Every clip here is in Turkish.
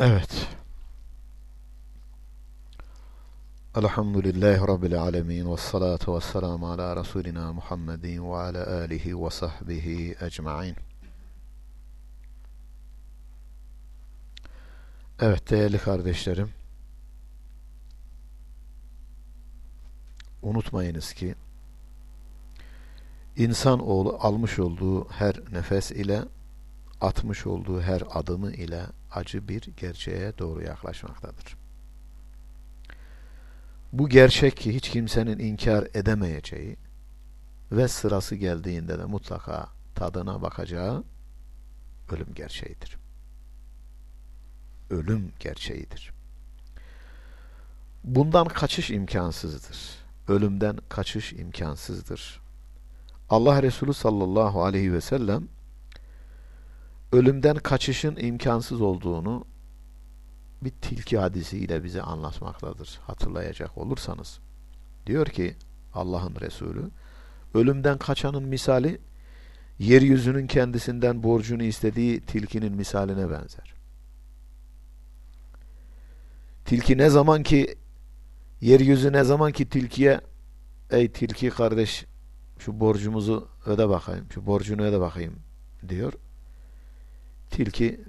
Evet. Elhamdülillahi Rabbil alemin ve salatu ve selamu ala Resulina Muhammedin ve ala alihi ve sahbihi ecma'in. Evet değerli kardeşlerim. Unutmayınız ki insan oğlu almış olduğu her nefes ile atmış olduğu her adımı ile acı bir gerçeğe doğru yaklaşmaktadır. Bu gerçek ki hiç kimsenin inkar edemeyeceği ve sırası geldiğinde de mutlaka tadına bakacağı ölüm gerçeğidir. Ölüm gerçeğidir. Bundan kaçış imkansızdır. Ölümden kaçış imkansızdır. Allah Resulü sallallahu aleyhi ve sellem ölümden kaçışın imkansız olduğunu bir tilki hadisiyle bize anlatmaktadır. Hatırlayacak olursanız. Diyor ki Allah'ın Resulü ölümden kaçanın misali yeryüzünün kendisinden borcunu istediği tilkinin misaline benzer. Tilki ne zaman ki yeryüzü ne zaman ki tilkiye ey tilki kardeş şu borcumuzu öde bakayım, şu borcunu öde bakayım diyor. Tilki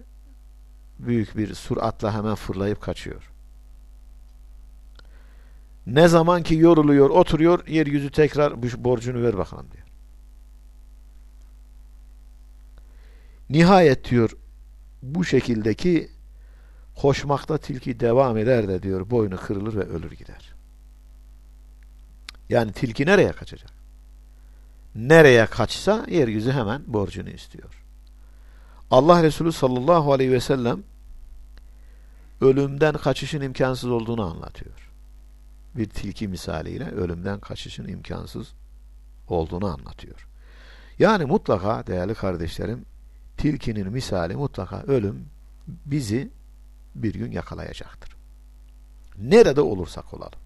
büyük bir suratla hemen fırlayıp kaçıyor. Ne zaman ki yoruluyor, oturuyor, yeryüzü tekrar borcunu ver bakalım diyor. Nihayet diyor bu şekildeki koşmakta tilki devam eder de diyor boynu kırılır ve ölür gider. Yani tilki nereye kaçacak? Nereye kaçsa yeryüzü hemen borcunu istiyor. Allah Resulü sallallahu aleyhi ve sellem ölümden kaçışın imkansız olduğunu anlatıyor. Bir tilki misaliyle ölümden kaçışın imkansız olduğunu anlatıyor. Yani mutlaka değerli kardeşlerim tilkinin misali mutlaka ölüm bizi bir gün yakalayacaktır. Nerede olursak olalım.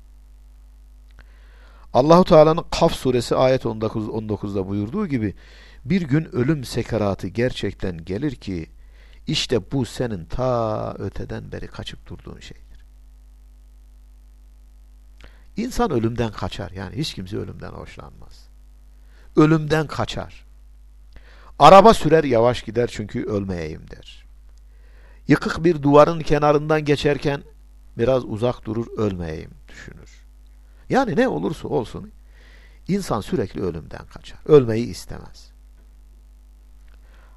Allahu Teala'nın Kaf suresi ayet 19 19'da buyurduğu gibi bir gün ölüm sekaratı gerçekten gelir ki işte bu senin ta öteden beri kaçıp durduğun şeydir. İnsan ölümden kaçar. Yani hiç kimse ölümden hoşlanmaz. Ölümden kaçar. Araba sürer yavaş gider çünkü ölmeyeyim der. Yıkık bir duvarın kenarından geçerken biraz uzak durur ölmeyeyim düşünür. Yani ne olursa olsun insan sürekli ölümden kaçar. Ölmeyi istemez.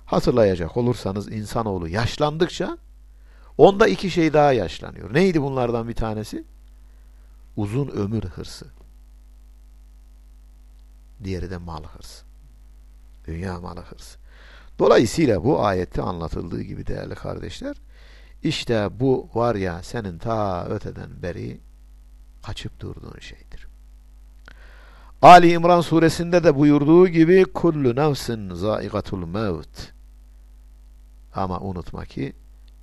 Hatırlayacak olursanız insanoğlu yaşlandıkça onda iki şey daha yaşlanıyor. Neydi bunlardan bir tanesi? Uzun ömür hırsı. Diğeri de mal hırsı. Dünya malı hırsı. Dolayısıyla bu ayette anlatıldığı gibi değerli kardeşler işte bu var ya senin ta öteden beri kaçıp durduğun şeydir. Ali İmran suresinde de buyurduğu gibi kullu nefsin zaigatul mevt ama unutma ki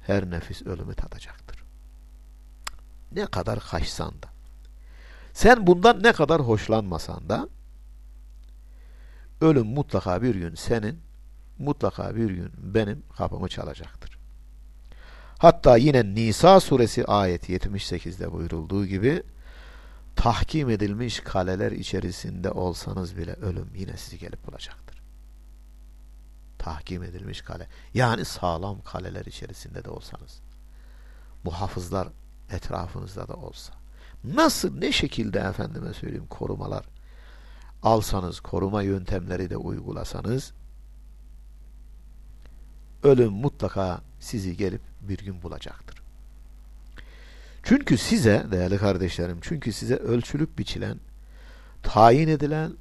her nefis ölümü tadacaktır. Ne kadar kaçsan da. Sen bundan ne kadar hoşlanmasan da ölüm mutlaka bir gün senin, mutlaka bir gün benim kapımı çalacaktır. Hatta yine Nisa suresi ayet 78'de buyurulduğu gibi tahkim edilmiş kaleler içerisinde olsanız bile ölüm yine sizi gelip bulacaktır tahkim edilmiş kale. Yani sağlam kaleler içerisinde de olsanız. Muhafızlar etrafınızda da olsa. Nasıl, ne şekilde efendime söyleyeyim korumalar alsanız, koruma yöntemleri de uygulasanız ölüm mutlaka sizi gelip bir gün bulacaktır. Çünkü size değerli kardeşlerim, çünkü size ölçülüp biçilen, tayin edilen,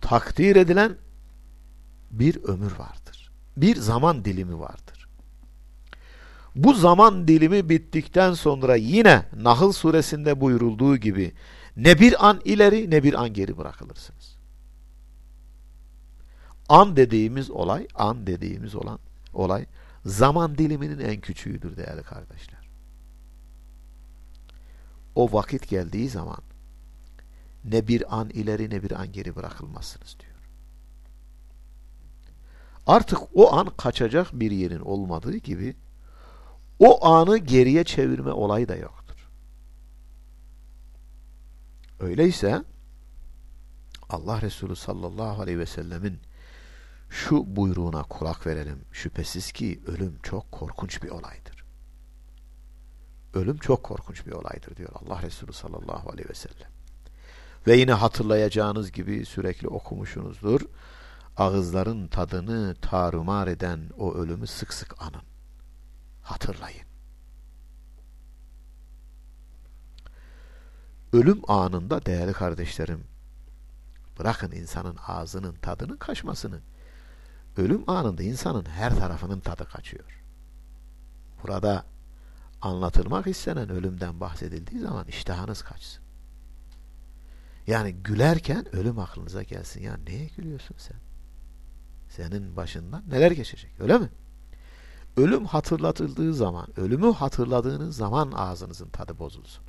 takdir edilen bir ömür vardır bir zaman dilimi vardır. Bu zaman dilimi bittikten sonra yine Nahl suresinde buyurulduğu gibi ne bir an ileri ne bir an geri bırakılırsınız. An dediğimiz olay, an dediğimiz olan olay zaman diliminin en küçüğüdür değerli kardeşler. O vakit geldiği zaman ne bir an ileri ne bir an geri bırakılmazsınız diyor. Artık o an kaçacak bir yerin olmadığı gibi o anı geriye çevirme olayı da yoktur. Öyleyse Allah Resulü sallallahu aleyhi ve sellemin şu buyruğuna kulak verelim. Şüphesiz ki ölüm çok korkunç bir olaydır. Ölüm çok korkunç bir olaydır diyor Allah Resulü sallallahu aleyhi ve sellem. Ve yine hatırlayacağınız gibi sürekli okumuşsunuzdur. Ağızların tadını tarumar eden o ölümü sık sık anın. Hatırlayın. Ölüm anında değerli kardeşlerim, bırakın insanın ağzının tadının kaçmasını, ölüm anında insanın her tarafının tadı kaçıyor. Burada anlatılmak istenen ölümden bahsedildiği zaman iştahınız kaçsın. Yani gülerken ölüm aklınıza gelsin. Ya neye gülüyorsun sen? Senin başından neler geçecek öyle mi? Ölüm hatırlatıldığı zaman, ölümü hatırladığınız zaman ağzınızın tadı bozulsun.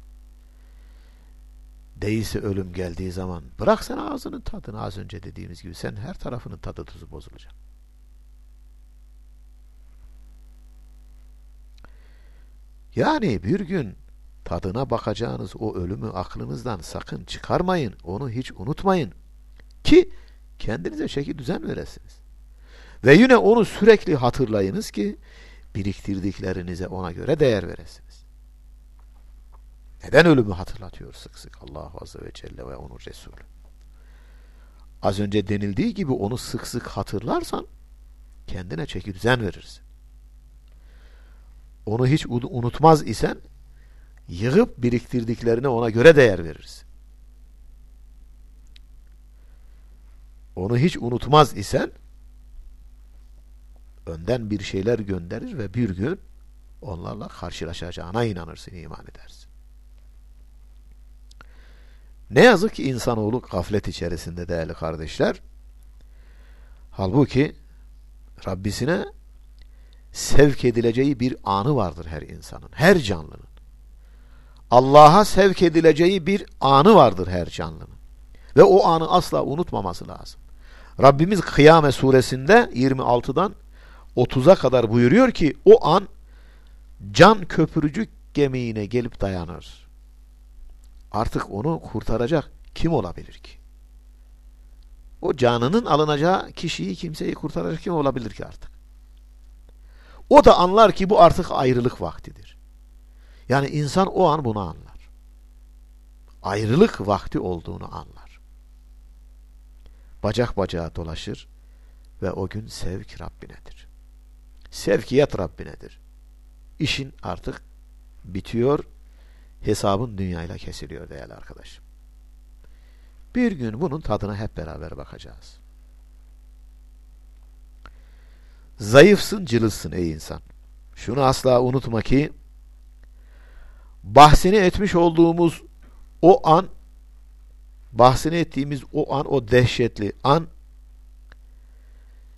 Değilse ölüm geldiği zaman bırak sen ağzının tadını az önce dediğimiz gibi sen her tarafının tadı tuzu bozulacak. Yani bir gün tadına bakacağınız o ölümü aklınızdan sakın çıkarmayın. Onu hiç unutmayın. Ki kendinize çeki düzen veresiniz. Ve yine onu sürekli hatırlayınız ki biriktirdiklerinize ona göre değer veresiniz. Neden ölümü hatırlatıyor sık sık Allah Azze ve Celle ve onun Resulü? Az önce denildiği gibi onu sık sık hatırlarsan kendine çeki düzen verirsin. Onu hiç unutmaz isen yığıp biriktirdiklerine ona göre değer verirsin. Onu hiç unutmaz isen önden bir şeyler gönderir ve bir gün onlarla karşılaşacağına inanırsın, iman edersin. Ne yazık ki insanoğlu gaflet içerisinde değerli kardeşler. Halbuki Rabbisine sevk edileceği bir anı vardır her insanın, her canlının. Allah'a sevk edileceği bir anı vardır her canlının. Ve o anı asla unutmaması lazım. Rabbimiz Kıyame suresinde 26'dan 30'a kadar buyuruyor ki o an can köprücük gemiğine gelip dayanır. Artık onu kurtaracak kim olabilir ki? O canının alınacağı kişiyi kimseyi kurtaracak kim olabilir ki artık? O da anlar ki bu artık ayrılık vaktidir. Yani insan o an bunu anlar. Ayrılık vakti olduğunu anlar. Bacak bacağa dolaşır ve o gün sevk Rabbinedir. Sevkiyet Rabbinedir. İşin artık bitiyor, hesabın dünyayla kesiliyor değerli arkadaşım. Bir gün bunun tadına hep beraber bakacağız. Zayıfsın, cılızsın ey insan. Şunu asla unutma ki bahsini etmiş olduğumuz o an bahsini ettiğimiz o an, o dehşetli an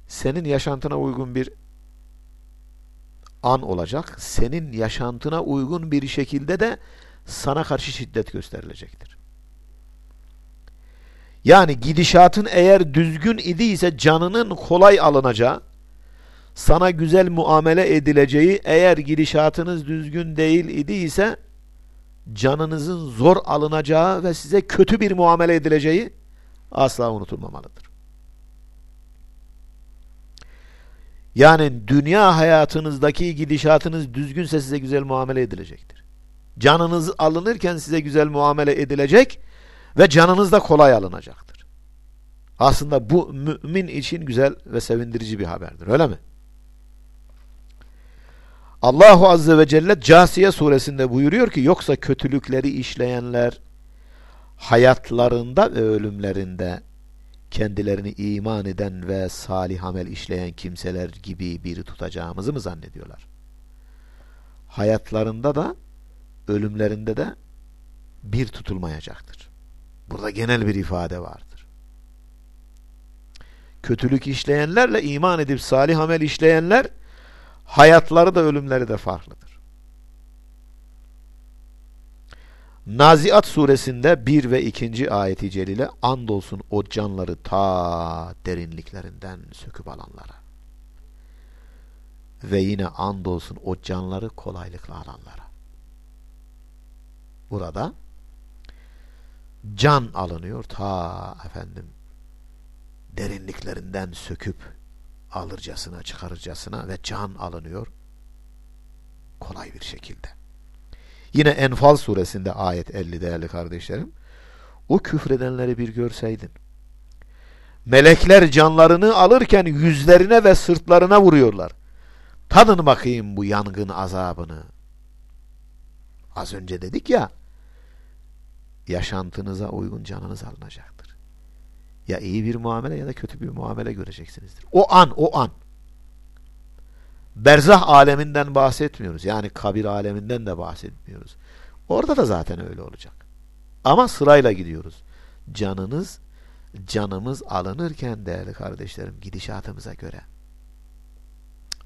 senin yaşantına uygun bir an olacak. Senin yaşantına uygun bir şekilde de sana karşı şiddet gösterilecektir. Yani gidişatın eğer düzgün idiyse canının kolay alınacağı, sana güzel muamele edileceği, eğer gidişatınız düzgün değil idiyse canınızın zor alınacağı ve size kötü bir muamele edileceği asla unutulmamalıdır. Yani dünya hayatınızdaki gidişatınız düzgünse size güzel muamele edilecektir. Canınız alınırken size güzel muamele edilecek ve canınız da kolay alınacaktır. Aslında bu mümin için güzel ve sevindirici bir haberdir. Öyle mi? Allahu Azze ve Celle Casiye suresinde buyuruyor ki yoksa kötülükleri işleyenler hayatlarında ve ölümlerinde kendilerini iman eden ve salih amel işleyen kimseler gibi biri tutacağımızı mı zannediyorlar? Hayatlarında da ölümlerinde de bir tutulmayacaktır. Burada genel bir ifade vardır. Kötülük işleyenlerle iman edip salih amel işleyenler hayatları da ölümleri de farklıdır. Naziat suresinde 1 ve 2. ayeti celile andolsun o canları ta derinliklerinden söküp alanlara. ve yine andolsun o canları kolaylıkla alanlara. Burada can alınıyor ta efendim derinliklerinden söküp alırcasına çıkarırcasına ve can alınıyor kolay bir şekilde. Yine Enfal suresinde ayet 50 değerli kardeşlerim. O küfredenleri bir görseydin. Melekler canlarını alırken yüzlerine ve sırtlarına vuruyorlar. Tadın bakayım bu yangın azabını. Az önce dedik ya, yaşantınıza uygun canınız alınacaktır. Ya iyi bir muamele ya da kötü bir muamele göreceksinizdir. O an, o an. Berzah aleminden bahsetmiyoruz. Yani kabir aleminden de bahsetmiyoruz. Orada da zaten öyle olacak. Ama sırayla gidiyoruz. Canınız, canımız alınırken değerli kardeşlerim gidişatımıza göre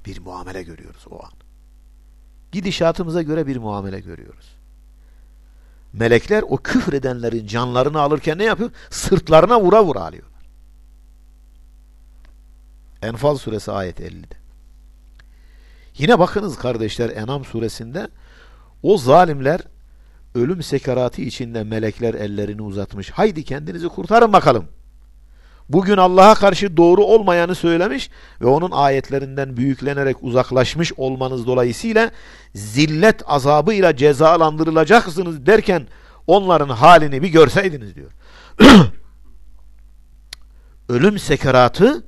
bir muamele görüyoruz o an. Gidişatımıza göre bir muamele görüyoruz. Melekler o küfredenlerin canlarını alırken ne yapıyor? Sırtlarına vura vura alıyorlar. Enfal suresi ayet 50'de. Yine bakınız kardeşler Enam suresinde o zalimler ölüm sekaratı içinde melekler ellerini uzatmış. Haydi kendinizi kurtarın bakalım. Bugün Allah'a karşı doğru olmayanı söylemiş ve onun ayetlerinden büyüklenerek uzaklaşmış olmanız dolayısıyla zillet azabıyla cezalandırılacaksınız derken onların halini bir görseydiniz diyor. Ölüm sekaratı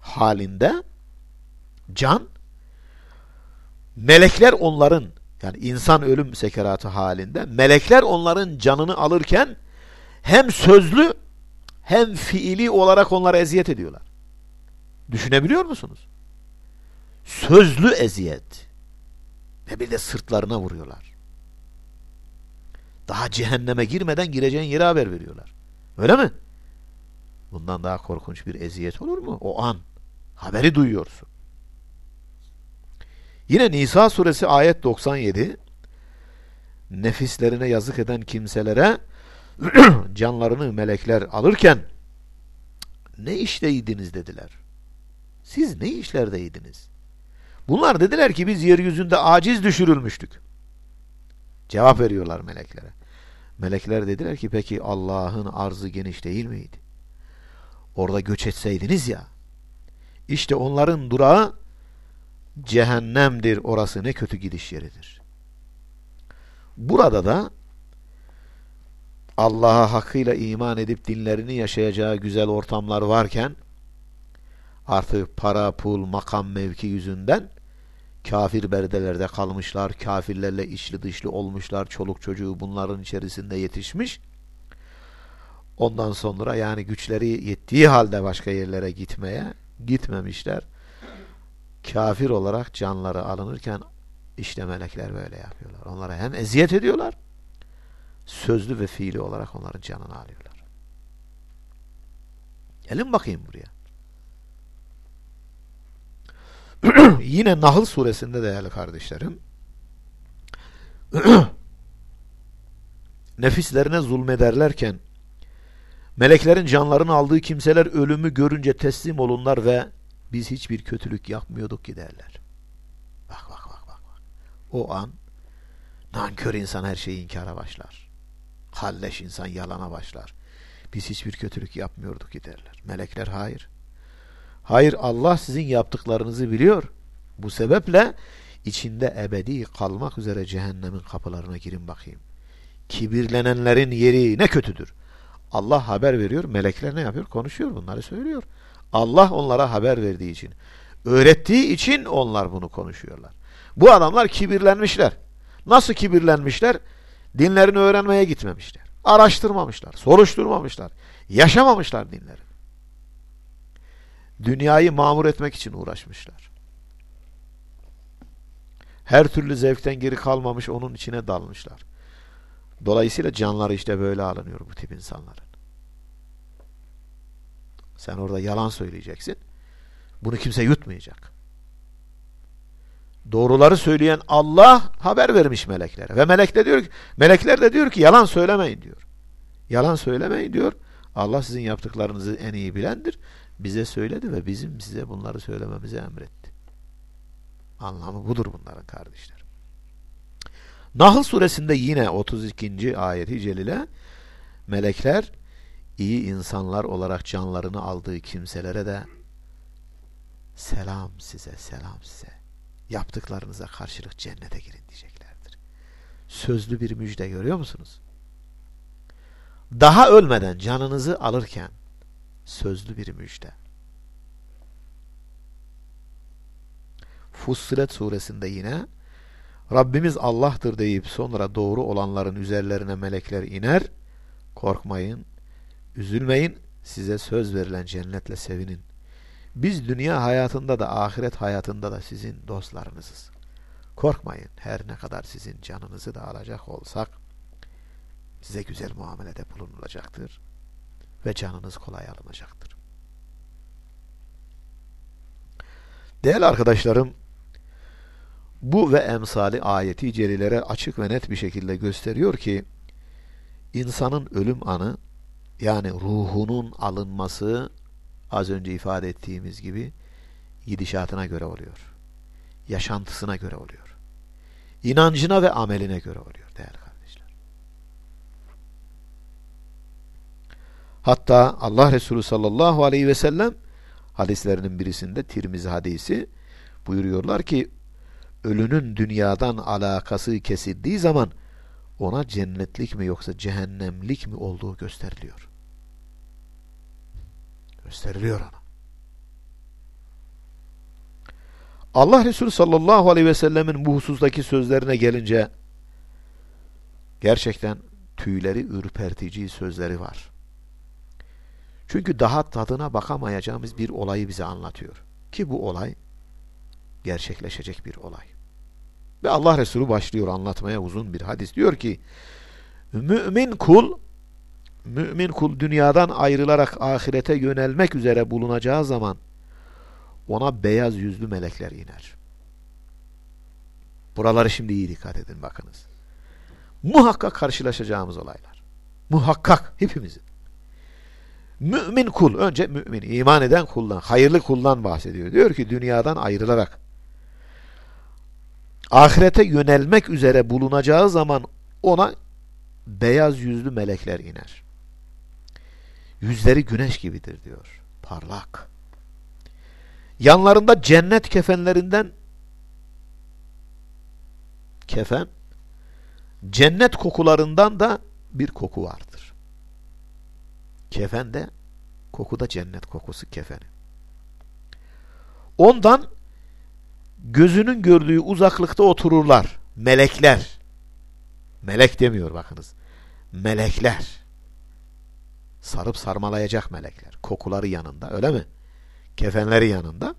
halinde can melekler onların yani insan ölüm sekeratı halinde melekler onların canını alırken hem sözlü hem fiili olarak onlara eziyet ediyorlar. Düşünebiliyor musunuz? Sözlü eziyet. Ve bir de sırtlarına vuruyorlar. Daha cehenneme girmeden gireceğin yere haber veriyorlar. Öyle mi? Bundan daha korkunç bir eziyet olur mu? O an haberi duyuyorsun. Yine Nisa suresi ayet 97 nefislerine yazık eden kimselere canlarını melekler alırken ne işteydiniz dediler. Siz ne işlerdeydiniz? Bunlar dediler ki biz yeryüzünde aciz düşürülmüştük. Cevap veriyorlar meleklere. Melekler dediler ki peki Allah'ın arzı geniş değil miydi? Orada göç etseydiniz ya. İşte onların durağı cehennemdir orası ne kötü gidiş yeridir. Burada da Allah'a hakkıyla iman edip dinlerini yaşayacağı güzel ortamlar varken artık para, pul, makam, mevki yüzünden kafir berdelerde kalmışlar, kafirlerle içli dışlı olmuşlar, çoluk çocuğu bunların içerisinde yetişmiş. Ondan sonra yani güçleri yettiği halde başka yerlere gitmeye gitmemişler kafir olarak canları alınırken işte melekler böyle yapıyorlar. Onlara hem eziyet ediyorlar sözlü ve fiili olarak onların canını alıyorlar. Gelin bakayım buraya. Yine Nahl suresinde değerli kardeşlerim nefislerine zulmederlerken meleklerin canlarını aldığı kimseler ölümü görünce teslim olunlar ve biz hiçbir kötülük yapmıyorduk ki derler. Bak bak bak bak. bak. O an nankör insan her şeyi inkara başlar. Halleş insan yalana başlar. Biz hiçbir kötülük yapmıyorduk ki derler. Melekler hayır. Hayır Allah sizin yaptıklarınızı biliyor. Bu sebeple içinde ebedi kalmak üzere cehennemin kapılarına girin bakayım. Kibirlenenlerin yeri ne kötüdür. Allah haber veriyor, melekler ne yapıyor? Konuşuyor, bunları söylüyor. Allah onlara haber verdiği için, öğrettiği için onlar bunu konuşuyorlar. Bu adamlar kibirlenmişler. Nasıl kibirlenmişler? Dinlerini öğrenmeye gitmemişler. Araştırmamışlar, soruşturmamışlar, yaşamamışlar dinleri. Dünyayı mamur etmek için uğraşmışlar. Her türlü zevkten geri kalmamış onun içine dalmışlar. Dolayısıyla canları işte böyle alınıyor bu tip insanların. Sen orada yalan söyleyeceksin. Bunu kimse yutmayacak. Doğruları söyleyen Allah haber vermiş meleklere. Ve melek de diyor ki, melekler de diyor ki yalan söylemeyin diyor. Yalan söylemeyin diyor. Allah sizin yaptıklarınızı en iyi bilendir. Bize söyledi ve bizim size bunları söylememizi emretti. Anlamı budur bunların kardeşler. Nahl suresinde yine 32. ayeti celile melekler iyi insanlar olarak canlarını aldığı kimselere de selam size, selam size. Yaptıklarınıza karşılık cennete girin diyeceklerdir. Sözlü bir müjde görüyor musunuz? Daha ölmeden canınızı alırken sözlü bir müjde. Fussilet suresinde yine Rabbimiz Allah'tır deyip sonra doğru olanların üzerlerine melekler iner. Korkmayın, üzülmeyin, size söz verilen cennetle sevinin. Biz dünya hayatında da ahiret hayatında da sizin dostlarınızız. Korkmayın her ne kadar sizin canınızı da alacak olsak size güzel muamelede bulunulacaktır ve canınız kolay alınacaktır. Değerli arkadaşlarım bu ve emsali ayeti celilere açık ve net bir şekilde gösteriyor ki insanın ölüm anı yani ruhunun alınması az önce ifade ettiğimiz gibi gidişatına göre oluyor. Yaşantısına göre oluyor. İnancına ve ameline göre oluyor değerli kardeşler. Hatta Allah Resulü sallallahu aleyhi ve sellem hadislerinin birisinde Tirmizi hadisi buyuruyorlar ki ölünün dünyadan alakası kesildiği zaman ona cennetlik mi yoksa cehennemlik mi olduğu gösteriliyor. Gösteriliyor ona. Allah Resulü sallallahu aleyhi ve sellemin bu husustaki sözlerine gelince gerçekten tüyleri ürpertici sözleri var. Çünkü daha tadına bakamayacağımız bir olayı bize anlatıyor. Ki bu olay gerçekleşecek bir olay. Ve Allah Resulü başlıyor anlatmaya uzun bir hadis. Diyor ki mümin kul mümin kul dünyadan ayrılarak ahirete yönelmek üzere bulunacağı zaman ona beyaz yüzlü melekler iner. Buraları şimdi iyi dikkat edin bakınız. Muhakkak karşılaşacağımız olaylar. Muhakkak hepimizin. Mümin kul, önce mümin, iman eden kuldan, hayırlı kuldan bahsediyor. Diyor ki dünyadan ayrılarak ahirete yönelmek üzere bulunacağı zaman ona beyaz yüzlü melekler iner. Yüzleri güneş gibidir diyor. Parlak. Yanlarında cennet kefenlerinden kefen, cennet kokularından da bir koku vardır. Kefen de koku da cennet kokusu kefeni. Ondan gözünün gördüğü uzaklıkta otururlar. Melekler. Melek demiyor bakınız. Melekler. Sarıp sarmalayacak melekler. Kokuları yanında öyle mi? Kefenleri yanında.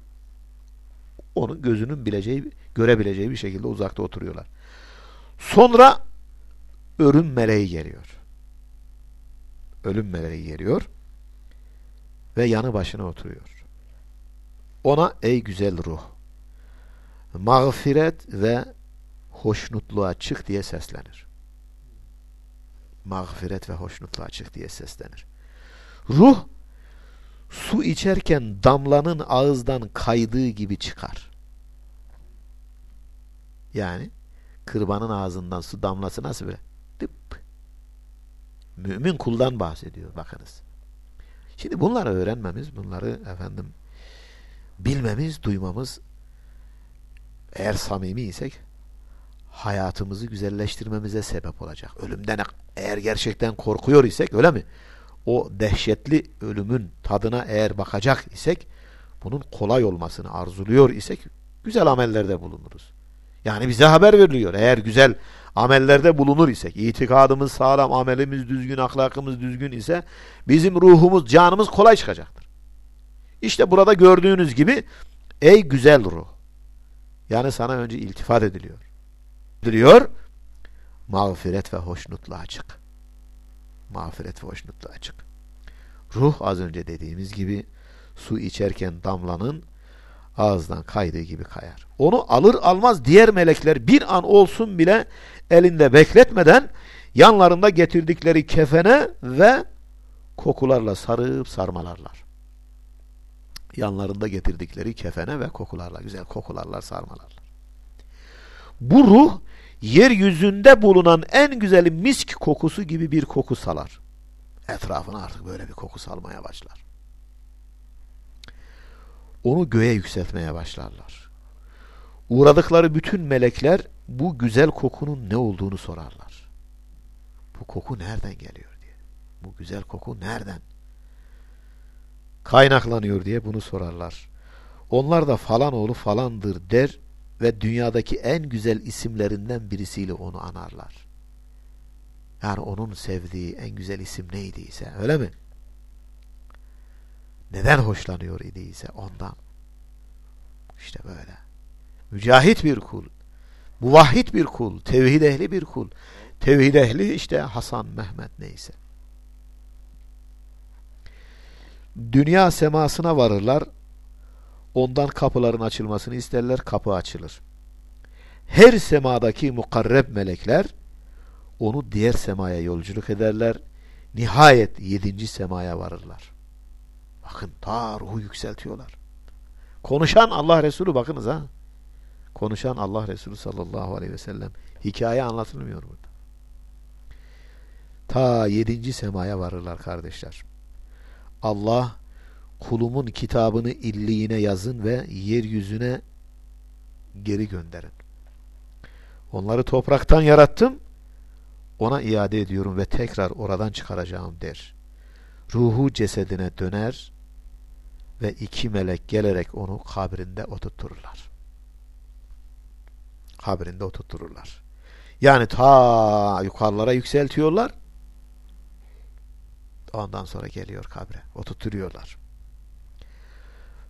Onun gözünün bileceği, görebileceği bir şekilde uzakta oturuyorlar. Sonra ölüm meleği geliyor. Ölüm meleği geliyor ve yanı başına oturuyor. Ona ey güzel ruh mağfiret ve hoşnutluğa çık diye seslenir. Mağfiret ve hoşnutluğa çık diye seslenir. Ruh su içerken damlanın ağızdan kaydığı gibi çıkar. Yani kırbanın ağzından su damlası nasıl böyle? Tıp. Mümin kuldan bahsediyor bakınız. Şimdi bunları öğrenmemiz, bunları efendim bilmemiz, duymamız eğer samimi isek hayatımızı güzelleştirmemize sebep olacak. Ölümden eğer gerçekten korkuyor isek öyle mi? O dehşetli ölümün tadına eğer bakacak isek bunun kolay olmasını arzuluyor isek güzel amellerde bulunuruz. Yani bize haber veriliyor. Eğer güzel amellerde bulunur isek, itikadımız sağlam, amelimiz düzgün, ahlakımız düzgün ise bizim ruhumuz, canımız kolay çıkacaktır. İşte burada gördüğünüz gibi ey güzel ruh yani sana önce iltifat ediliyor. Ediliyor. Mağfiret ve hoşnutluğa açık. Mağfiret ve hoşnutluğa açık. Ruh az önce dediğimiz gibi su içerken damlanın ağızdan kaydığı gibi kayar. Onu alır almaz diğer melekler bir an olsun bile elinde bekletmeden yanlarında getirdikleri kefene ve kokularla sarıp sarmalarlar yanlarında getirdikleri kefene ve kokularla, güzel kokularla sarmalarlar. Bu ruh yeryüzünde bulunan en güzel misk kokusu gibi bir koku salar. Etrafına artık böyle bir koku salmaya başlar. Onu göğe yükseltmeye başlarlar. Uğradıkları bütün melekler bu güzel kokunun ne olduğunu sorarlar. Bu koku nereden geliyor diye. Bu güzel koku nereden kaynaklanıyor diye bunu sorarlar. Onlar da falan oğlu falandır der ve dünyadaki en güzel isimlerinden birisiyle onu anarlar. Yani onun sevdiği en güzel isim neydiyse öyle mi? Neden hoşlanıyor idiyse ondan. İşte böyle. Mücahit bir kul. Muvahhid bir kul. Tevhid ehli bir kul. Tevhid ehli işte Hasan, Mehmet neyse. Dünya semasına varırlar. Ondan kapıların açılmasını isterler. Kapı açılır. Her semadaki mukarreb melekler onu diğer semaya yolculuk ederler. Nihayet yedinci semaya varırlar. Bakın ta ruhu yükseltiyorlar. Konuşan Allah Resulü bakınız ha. Konuşan Allah Resulü sallallahu aleyhi ve sellem. Hikaye anlatılmıyor burada. Ta yedinci semaya varırlar kardeşler. Allah kulumun kitabını illiğine yazın ve yeryüzüne geri gönderin. Onları topraktan yarattım, ona iade ediyorum ve tekrar oradan çıkaracağım der. Ruhu cesedine döner ve iki melek gelerek onu kabrinde oturturlar. Kabrinde oturturlar. Yani ta yukarılara yükseltiyorlar. Ondan sonra geliyor kabre. Oturtuyorlar.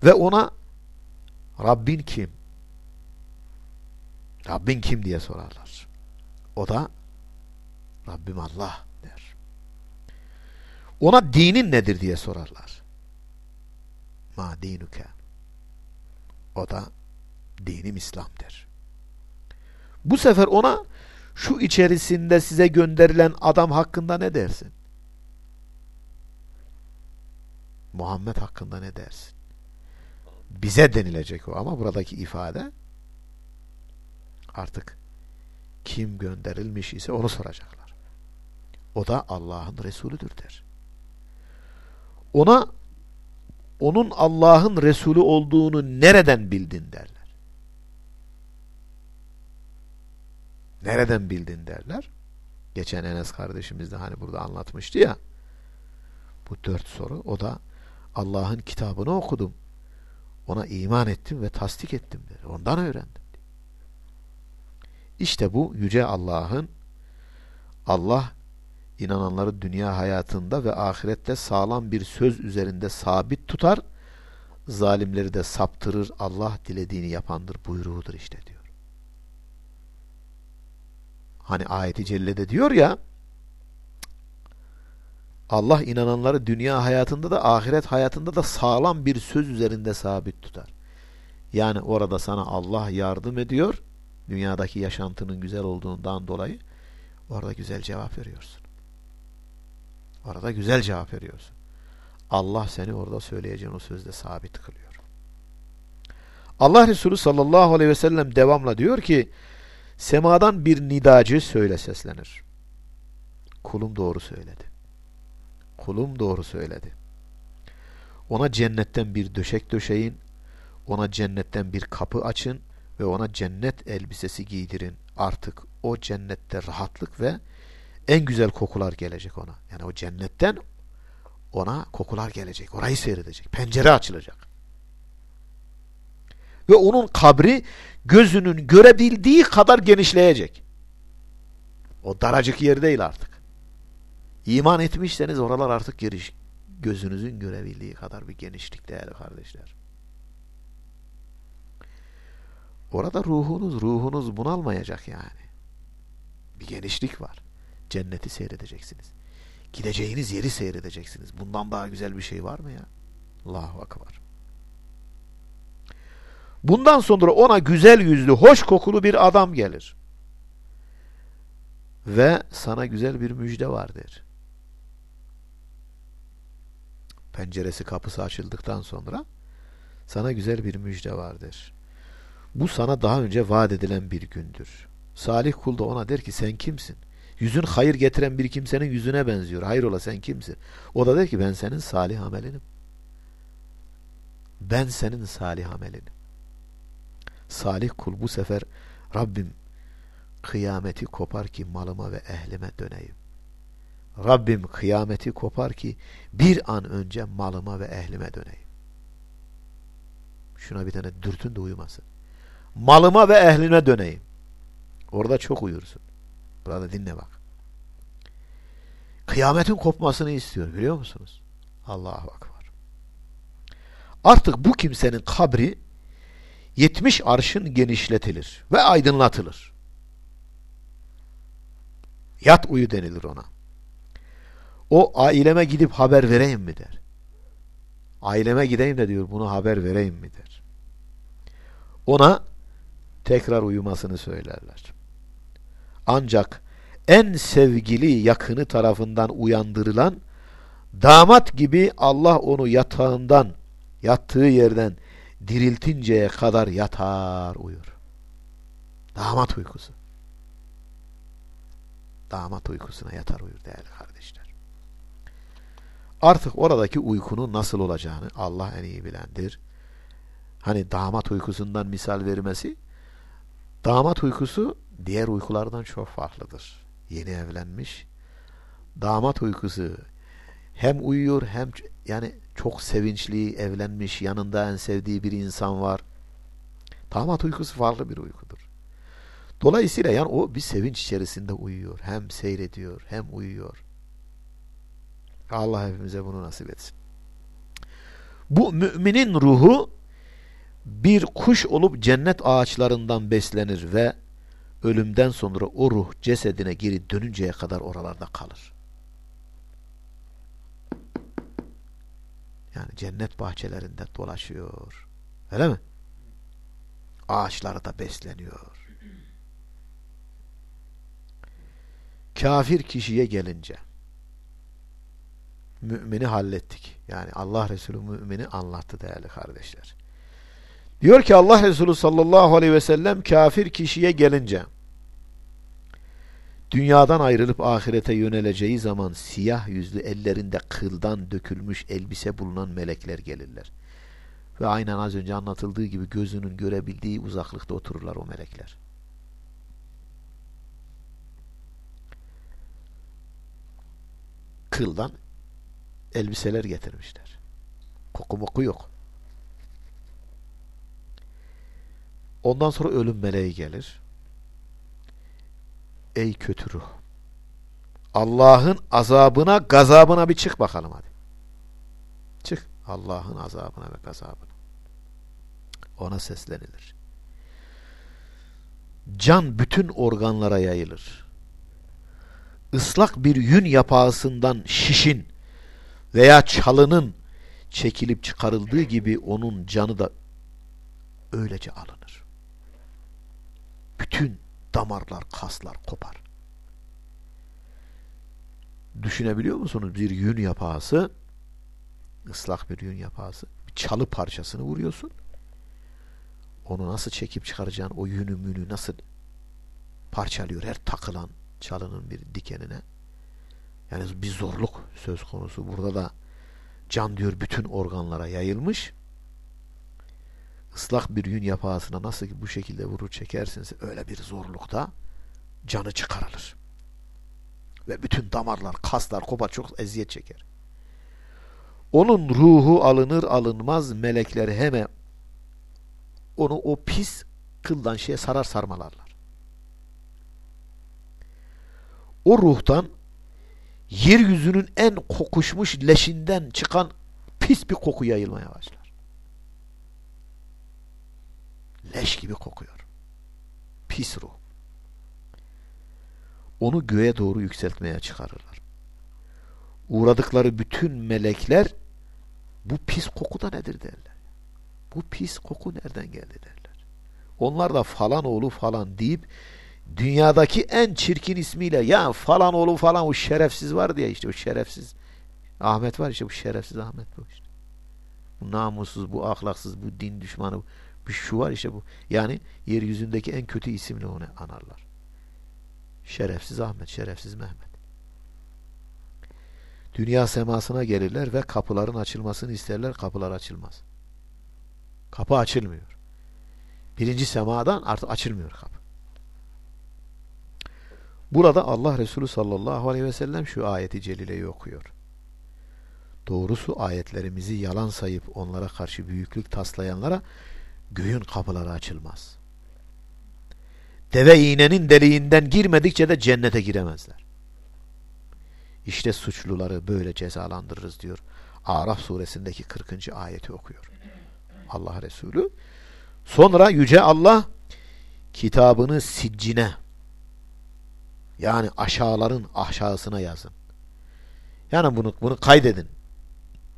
Ve ona Rabbin kim? Rabbin kim diye sorarlar. O da Rabbim Allah der. Ona dinin nedir diye sorarlar. Ma dinuke. O da dinim İslam der. Bu sefer ona şu içerisinde size gönderilen adam hakkında ne dersin? Muhammed hakkında ne dersin? Bize denilecek o ama buradaki ifade artık kim gönderilmiş ise onu soracaklar. O da Allah'ın Resulüdür der. Ona onun Allah'ın Resulü olduğunu nereden bildin derler. Nereden bildin derler. Geçen Enes kardeşimiz de hani burada anlatmıştı ya. Bu dört soru. O da Allah'ın kitabını okudum. Ona iman ettim ve tasdik ettim der. Ondan öğrendim. İşte bu yüce Allah'ın Allah inananları dünya hayatında ve ahirette sağlam bir söz üzerinde sabit tutar, zalimleri de saptırır, Allah dilediğini yapandır buyruğudur işte diyor. Hani ayeti cellede diyor ya, Allah inananları dünya hayatında da ahiret hayatında da sağlam bir söz üzerinde sabit tutar. Yani orada sana Allah yardım ediyor, dünyadaki yaşantının güzel olduğundan dolayı orada güzel cevap veriyorsun. Orada güzel cevap veriyorsun. Allah seni orada söyleyeceğin o sözde sabit kılıyor. Allah Resulü sallallahu aleyhi ve sellem devamla diyor ki semadan bir nidacı söyle seslenir. Kulum doğru söyledi. Kulum doğru söyledi. Ona cennetten bir döşek döşeyin, ona cennetten bir kapı açın ve ona cennet elbisesi giydirin. Artık o cennette rahatlık ve en güzel kokular gelecek ona. Yani o cennetten ona kokular gelecek. Orayı seyredecek. Pencere açılacak. Ve onun kabri gözünün görebildiği kadar genişleyecek. O daracık yer değil artık. İman etmişseniz oralar artık giriş, gözünüzün görebildiği kadar bir genişlik değerli kardeşler. Orada ruhunuz, ruhunuz bunalmayacak yani. Bir genişlik var. Cenneti seyredeceksiniz. Gideceğiniz yeri seyredeceksiniz. Bundan daha güzel bir şey var mı ya? Allahu Akbar. Bundan sonra ona güzel yüzlü, hoş kokulu bir adam gelir. Ve sana güzel bir müjde vardır. Penceresi kapısı açıldıktan sonra sana güzel bir müjde vardır. Bu sana daha önce vaat edilen bir gündür. Salih kul da ona der ki sen kimsin? Yüzün hayır getiren bir kimsenin yüzüne benziyor. Hayrola sen kimsin? O da der ki ben senin salih amelinim. Ben senin salih amelinim. Salih kul bu sefer Rabbim kıyameti kopar ki malıma ve ehlime döneyim. Rabbim kıyameti kopar ki bir an önce malıma ve ehlime döneyim. Şuna bir tane dürtün de uyumasın. Malıma ve ehline döneyim. Orada çok uyursun. Burada dinle bak. Kıyametin kopmasını istiyor biliyor musunuz? Allah'a bak var. Artık bu kimsenin kabri 70 arşın genişletilir ve aydınlatılır. Yat uyu denilir ona. O aileme gidip haber vereyim mi der. Aileme gideyim de diyor bunu haber vereyim mi der. Ona tekrar uyumasını söylerler. Ancak en sevgili yakını tarafından uyandırılan damat gibi Allah onu yatağından yattığı yerden diriltinceye kadar yatar uyur. Damat uykusu. Damat uykusuna yatar uyur değerli kardeşler. Artık oradaki uykunun nasıl olacağını Allah en iyi bilendir. Hani damat uykusundan misal vermesi, damat uykusu diğer uykulardan çok farklıdır. Yeni evlenmiş, damat uykusu hem uyuyor hem yani çok sevinçli, evlenmiş, yanında en sevdiği bir insan var. Damat uykusu farklı bir uykudur. Dolayısıyla yani o bir sevinç içerisinde uyuyor. Hem seyrediyor hem uyuyor. Allah hepimize bunu nasip etsin. Bu müminin ruhu bir kuş olup cennet ağaçlarından beslenir ve ölümden sonra o ruh cesedine geri dönünceye kadar oralarda kalır. Yani cennet bahçelerinde dolaşıyor. Öyle mi? Ağaçları da besleniyor. Kafir kişiye gelince mümini hallettik. Yani Allah Resulü mümini anlattı değerli kardeşler. Diyor ki Allah Resulü sallallahu aleyhi ve sellem kafir kişiye gelince dünyadan ayrılıp ahirete yöneleceği zaman siyah yüzlü ellerinde kıldan dökülmüş elbise bulunan melekler gelirler. Ve aynen az önce anlatıldığı gibi gözünün görebildiği uzaklıkta otururlar o melekler. Kıldan elbiseler getirmişler. Koku moku yok. Ondan sonra ölüm meleği gelir. Ey kötü ruh. Allah'ın azabına, gazabına bir çık bakalım hadi. Çık Allah'ın azabına ve gazabına. Ona seslenilir. Can bütün organlara yayılır. Islak bir yün yapağısından şişin veya çalının çekilip çıkarıldığı gibi onun canı da öylece alınır. Bütün damarlar, kaslar kopar. Düşünebiliyor musunuz? Bir yün yapağısı, ıslak bir yün yapağısı, bir çalı parçasını vuruyorsun. Onu nasıl çekip çıkaracağın, o yünü münü nasıl parçalıyor her takılan çalının bir dikenine. Yani bir zorluk söz konusu. Burada da can diyor bütün organlara yayılmış. Islak bir yün yapağısına nasıl ki bu şekilde vurur çekersiniz öyle bir zorlukta canı çıkarılır. Ve bütün damarlar, kaslar kopar çok eziyet çeker. Onun ruhu alınır alınmaz melekler hemen onu o pis kıldan şeye sarar sarmalarlar. O ruhtan yeryüzünün en kokuşmuş leşinden çıkan pis bir koku yayılmaya başlar. Leş gibi kokuyor. Pis ruh. Onu göğe doğru yükseltmeye çıkarırlar. Uğradıkları bütün melekler bu pis koku da nedir derler. Bu pis koku nereden geldi derler. Onlar da falan oğlu falan deyip dünyadaki en çirkin ismiyle ya falan oğlu falan o şerefsiz var diye işte o şerefsiz Ahmet var işte bu şerefsiz Ahmet bu işte. Bu namussuz, bu ahlaksız, bu din düşmanı şu var işte bu. Yani yeryüzündeki en kötü isimle onu anarlar. Şerefsiz Ahmet, şerefsiz Mehmet. Dünya semasına gelirler ve kapıların açılmasını isterler, kapılar açılmaz. Kapı açılmıyor. Birinci semadan artık açılmıyor kapı. Burada Allah Resulü sallallahu aleyhi ve sellem şu ayeti celileyi okuyor. Doğrusu ayetlerimizi yalan sayıp onlara karşı büyüklük taslayanlara göğün kapıları açılmaz. Deve iğnenin deliğinden girmedikçe de cennete giremezler. İşte suçluları böyle cezalandırırız diyor. Araf suresindeki 40. ayeti okuyor. Allah Resulü. Sonra Yüce Allah kitabını siccine yani aşağıların aşağısına yazın. Yani bunu bunu kaydedin.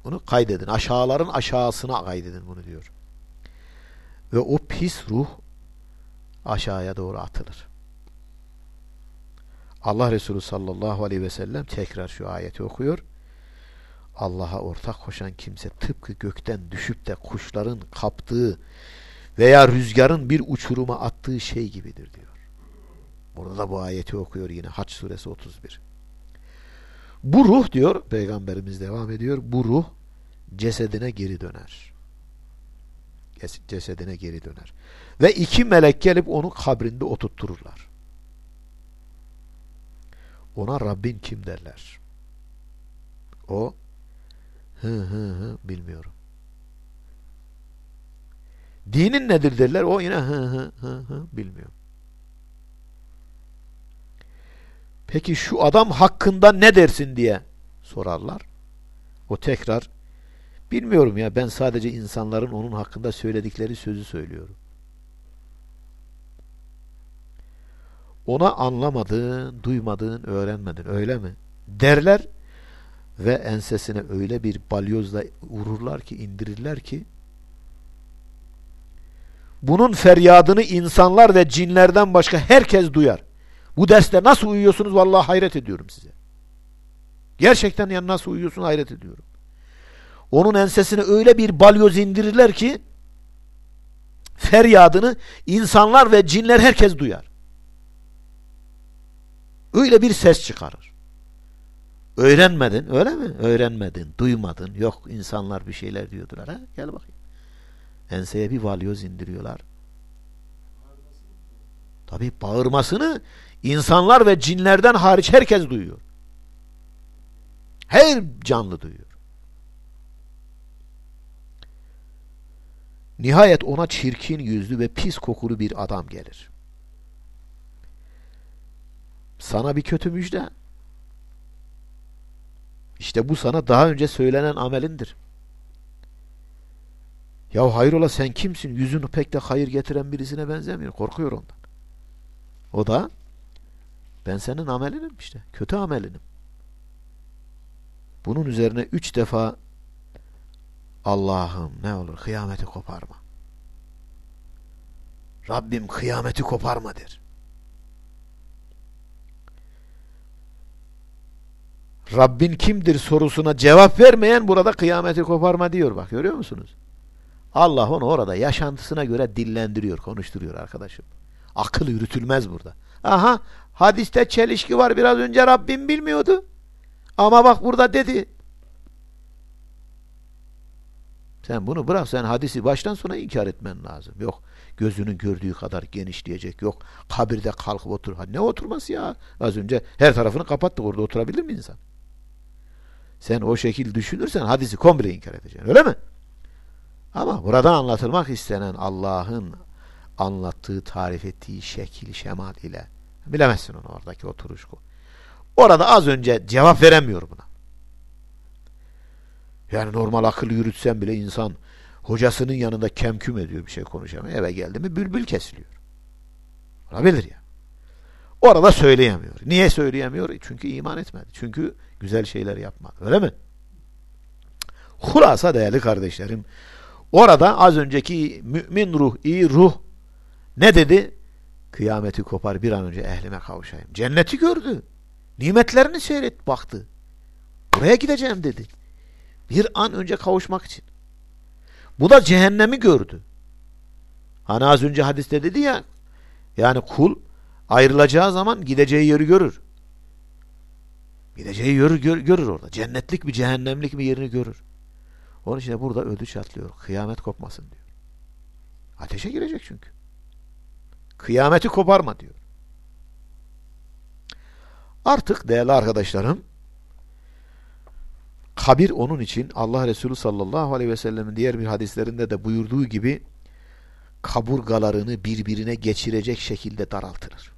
Bunu kaydedin. Aşağıların aşağısına kaydedin bunu diyor. Ve o pis ruh aşağıya doğru atılır. Allah Resulü sallallahu aleyhi ve sellem tekrar şu ayeti okuyor. Allah'a ortak koşan kimse tıpkı gökten düşüp de kuşların kaptığı veya rüzgarın bir uçuruma attığı şey gibidir diyor. Burada da bu ayeti okuyor yine Haç suresi 31. Bu ruh diyor peygamberimiz devam ediyor. Bu ruh cesedine geri döner. Cesedine geri döner. Ve iki melek gelip onu kabrinde oturttururlar. Ona Rabbin kim derler. O hı hı hı bilmiyorum. Dinin nedir derler. O yine hı hı hı hı bilmiyor. Peki şu adam hakkında ne dersin diye sorarlar. O tekrar bilmiyorum ya ben sadece insanların onun hakkında söyledikleri sözü söylüyorum. Ona anlamadığın, duymadığın, öğrenmedin öyle mi? Derler ve ensesine öyle bir balyozla vururlar ki, indirirler ki bunun feryadını insanlar ve cinlerden başka herkes duyar. Bu derste nasıl uyuyorsunuz vallahi hayret ediyorum size. Gerçekten yani nasıl uyuyorsun hayret ediyorum. Onun ensesine öyle bir balyoz indirirler ki feryadını insanlar ve cinler herkes duyar. Öyle bir ses çıkarır. Öğrenmedin öyle mi? Öğrenmedin, duymadın. Yok insanlar bir şeyler diyordular. Ha? Gel bakayım. Enseye bir balyoz indiriyorlar. Tabi bağırmasını insanlar ve cinlerden hariç herkes duyuyor. Her canlı duyuyor. Nihayet ona çirkin yüzlü ve pis kokulu bir adam gelir. Sana bir kötü müjde. İşte bu sana daha önce söylenen amelindir. Ya hayrola sen kimsin? Yüzünü pek de hayır getiren birisine benzemiyor. Korkuyor ondan. O da ben senin amelinim işte. Kötü amelinim. Bunun üzerine üç defa Allah'ım ne olur kıyameti koparma. Rabbim kıyameti koparma der. Rabbin kimdir sorusuna cevap vermeyen burada kıyameti koparma diyor bak görüyor musunuz? Allah onu orada yaşantısına göre dillendiriyor, konuşturuyor arkadaşım. Akıl yürütülmez burada. Aha hadiste çelişki var biraz önce Rabbim bilmiyordu. Ama bak burada dedi. Sen bunu bırak sen hadisi baştan sona inkar etmen lazım. Yok gözünün gördüğü kadar genişleyecek. Yok kabirde kalkıp otur. Ha, ne oturması ya? Az önce her tarafını kapattık orada oturabilir mi insan? Sen o şekil düşünürsen hadisi komple inkar edeceksin. Öyle mi? Ama burada anlatılmak istenen Allah'ın anlattığı, tarif ettiği şekil, şemal ile bilemezsin onu oradaki oturuşku. Orada az önce cevap veremiyor buna. Yani normal akıl yürütsen bile insan hocasının yanında kemküm ediyor bir şey konuşamıyor. Eve geldi mi bülbül kesiliyor. Olabilir ya. Orada söyleyemiyor. Niye söyleyemiyor? Çünkü iman etmedi. Çünkü güzel şeyler yapmadı. Öyle mi? Hulasa değerli kardeşlerim. Orada az önceki mümin ruh, iyi ruh ne dedi? Kıyameti kopar bir an önce ehlime kavuşayım. Cenneti gördü. Nimetlerini seyret baktı. Buraya gideceğim dedi. Bir an önce kavuşmak için. Bu da cehennemi gördü. Hani az önce hadiste dedi ya yani kul ayrılacağı zaman gideceği yeri görür. Gideceği yeri gör, görür orada. Cennetlik mi cehennemlik mi yerini görür. Onun için burada ödü çatlıyor. Kıyamet kopmasın diyor. Ateşe girecek çünkü. Kıyameti koparma diyor. Artık değerli arkadaşlarım kabir onun için Allah Resulü sallallahu aleyhi ve sellemin diğer bir hadislerinde de buyurduğu gibi kaburgalarını birbirine geçirecek şekilde daraltılır.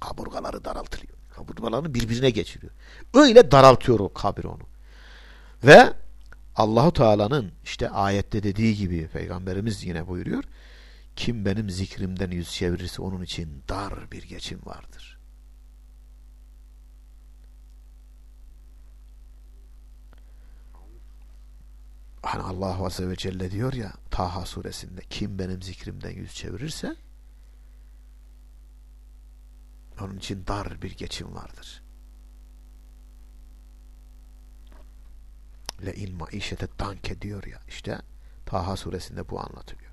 Kaburgaları daraltılıyor. Kaburgalarını birbirine geçiriyor. Öyle daraltıyor o kabir onu. Ve Allahu Teala'nın işte ayette dediği gibi peygamberimiz yine buyuruyor. Kim benim zikrimden yüz çevirirse onun için dar bir geçim vardır. Hani Allah Azze ve Celle diyor ya Taha suresinde kim benim zikrimden yüz çevirirse onun için dar bir geçim vardır. Le in maişete danke diyor ya işte Taha suresinde bu anlatılıyor.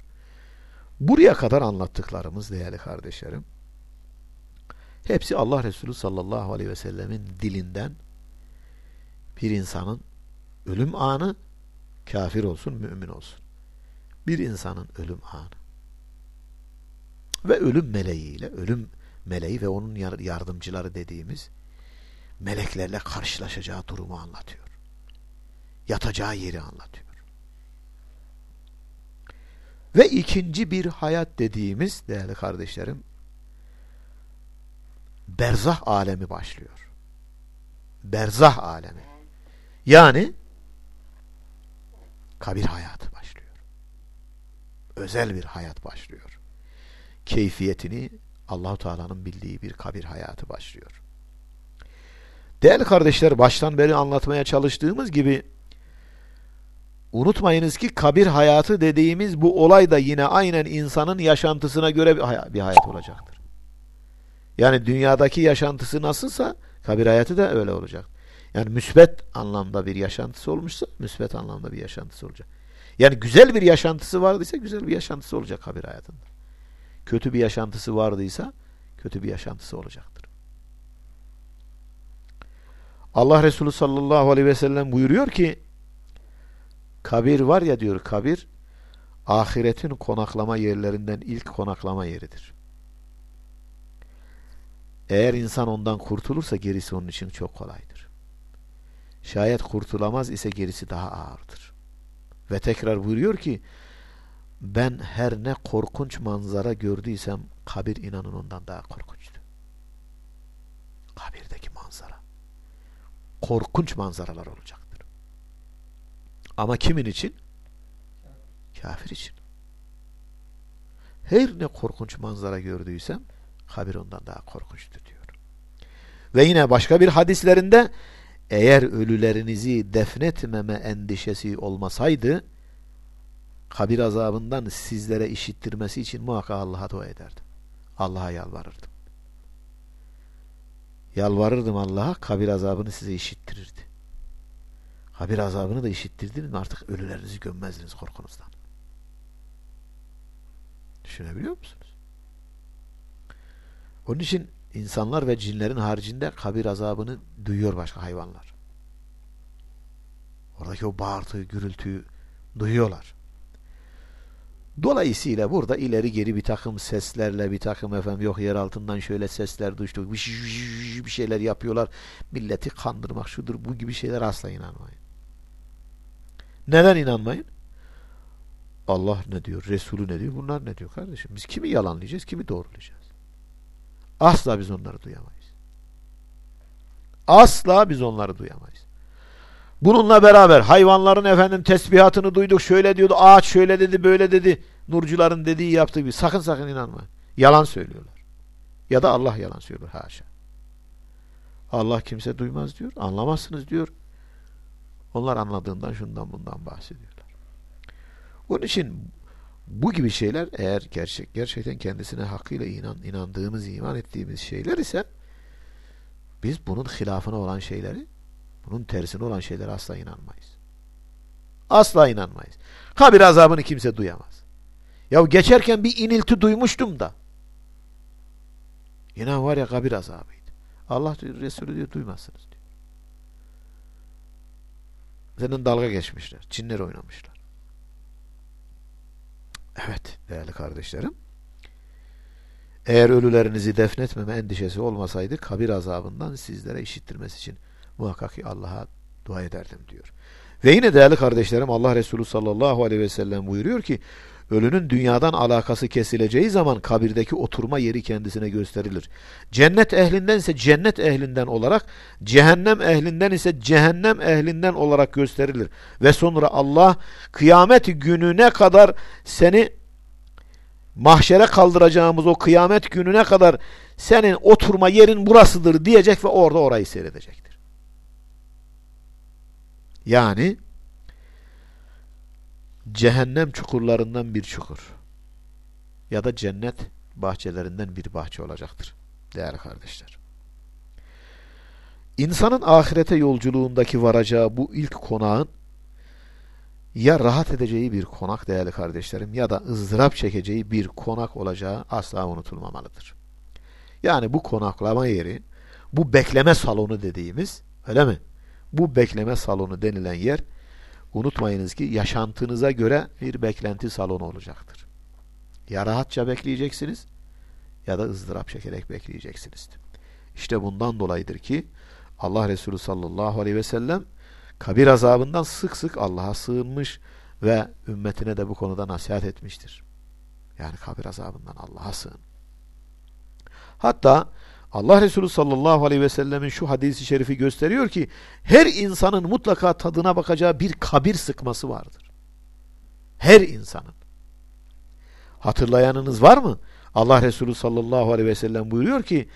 Buraya kadar anlattıklarımız değerli kardeşlerim hepsi Allah Resulü sallallahu aleyhi ve sellemin dilinden bir insanın ölüm anı kafir olsun mümin olsun bir insanın ölüm anı ve ölüm meleğiyle ölüm meleği ve onun yardımcıları dediğimiz meleklerle karşılaşacağı durumu anlatıyor. Yatacağı yeri anlatıyor. Ve ikinci bir hayat dediğimiz değerli kardeşlerim berzah alemi başlıyor. Berzah alemi. Yani kabir hayatı başlıyor. Özel bir hayat başlıyor. Keyfiyetini Allahu Teala'nın bildiği bir kabir hayatı başlıyor. Değerli kardeşler baştan beri anlatmaya çalıştığımız gibi unutmayınız ki kabir hayatı dediğimiz bu olay da yine aynen insanın yaşantısına göre bir hayat olacaktır. Yani dünyadaki yaşantısı nasılsa kabir hayatı da öyle olacak. Yani müsbet anlamda bir yaşantısı olmuşsa müsbet anlamda bir yaşantısı olacak. Yani güzel bir yaşantısı vardıysa güzel bir yaşantısı olacak kabir hayatında kötü bir yaşantısı vardıysa kötü bir yaşantısı olacaktır. Allah Resulü sallallahu aleyhi ve sellem buyuruyor ki kabir var ya diyor kabir ahiretin konaklama yerlerinden ilk konaklama yeridir. Eğer insan ondan kurtulursa gerisi onun için çok kolaydır. Şayet kurtulamaz ise gerisi daha ağırdır. Ve tekrar buyuruyor ki ben her ne korkunç manzara gördüysem kabir inanın ondan daha korkunçtu. Kabirdeki manzara. Korkunç manzaralar olacaktır. Ama kimin için? Kafir için. Her ne korkunç manzara gördüysem kabir ondan daha korkunçtu diyor. Ve yine başka bir hadislerinde eğer ölülerinizi defnetmeme endişesi olmasaydı kabir azabından sizlere işittirmesi için muhakkak Allah'a dua ederdim. Allah'a yalvarırdım. Yalvarırdım Allah'a kabir azabını size işittirirdi. Kabir azabını da işittirdiniz artık ölülerinizi gömmezdiniz korkunuzdan. Düşünebiliyor musunuz? Onun için insanlar ve cinlerin haricinde kabir azabını duyuyor başka hayvanlar. Oradaki o bağırtıyı, gürültüyü duyuyorlar. Dolayısıyla burada ileri geri bir takım seslerle bir takım efendim yok yer altından şöyle sesler duyuştuk bir şeyler yapıyorlar. Milleti kandırmak şudur bu gibi şeyler asla inanmayın. Neden inanmayın? Allah ne diyor? Resulü ne diyor? Bunlar ne diyor kardeşim? Biz kimi yalanlayacağız? Kimi doğrulayacağız? Asla biz onları duyamayız. Asla biz onları duyamayız. Bununla beraber hayvanların efendim tesbihatını duyduk. Şöyle diyordu. Ağaç şöyle dedi, böyle dedi. Nurcuların dediği yaptığı gibi. Sakın sakın inanma. Yalan söylüyorlar. Ya da Allah yalan söylüyor. Haşa. Allah kimse duymaz diyor. Anlamazsınız diyor. Onlar anladığından şundan bundan bahsediyorlar. Onun için bu gibi şeyler eğer gerçek gerçekten kendisine hakkıyla inan, inandığımız, iman ettiğimiz şeyler ise biz bunun hilafına olan şeyleri bunun tersine olan şeylere asla inanmayız. Asla inanmayız. Kabir azabını kimse duyamaz. Ya geçerken bir inilti duymuştum da. Yine var ya kabir azabıydı. Allah Resulü diyor duymazsınız diyor. Senin dalga geçmişler. Çinler oynamışlar. Evet değerli kardeşlerim. Eğer ölülerinizi defnetmeme endişesi olmasaydı kabir azabından sizlere işittirmesi için muhakkak ki Allah'a dua ederdim diyor. Ve yine değerli kardeşlerim Allah Resulü sallallahu aleyhi ve sellem buyuruyor ki ölünün dünyadan alakası kesileceği zaman kabirdeki oturma yeri kendisine gösterilir. Cennet ehlinden ise cennet ehlinden olarak, cehennem ehlinden ise cehennem ehlinden olarak gösterilir. Ve sonra Allah kıyamet gününe kadar seni mahşere kaldıracağımız o kıyamet gününe kadar senin oturma yerin burasıdır diyecek ve orada orayı seyredecektir. Yani cehennem çukurlarından bir çukur ya da cennet bahçelerinden bir bahçe olacaktır değerli kardeşler. İnsanın ahirete yolculuğundaki varacağı bu ilk konağın ya rahat edeceği bir konak değerli kardeşlerim ya da ızdırap çekeceği bir konak olacağı asla unutulmamalıdır. Yani bu konaklama yeri, bu bekleme salonu dediğimiz, öyle mi? Bu bekleme salonu denilen yer, unutmayınız ki yaşantınıza göre bir beklenti salonu olacaktır. Ya rahatça bekleyeceksiniz ya da ızdırap çekerek bekleyeceksiniz. İşte bundan dolayıdır ki Allah Resulü sallallahu aleyhi ve sellem kabir azabından sık sık Allah'a sığınmış ve ümmetine de bu konuda nasihat etmiştir. Yani kabir azabından Allah'a sığın. Hatta Allah Resulü sallallahu aleyhi ve sellemin şu hadisi şerifi gösteriyor ki her insanın mutlaka tadına bakacağı bir kabir sıkması vardır. Her insanın. Hatırlayanınız var mı? Allah Resulü sallallahu aleyhi ve sellem buyuruyor ki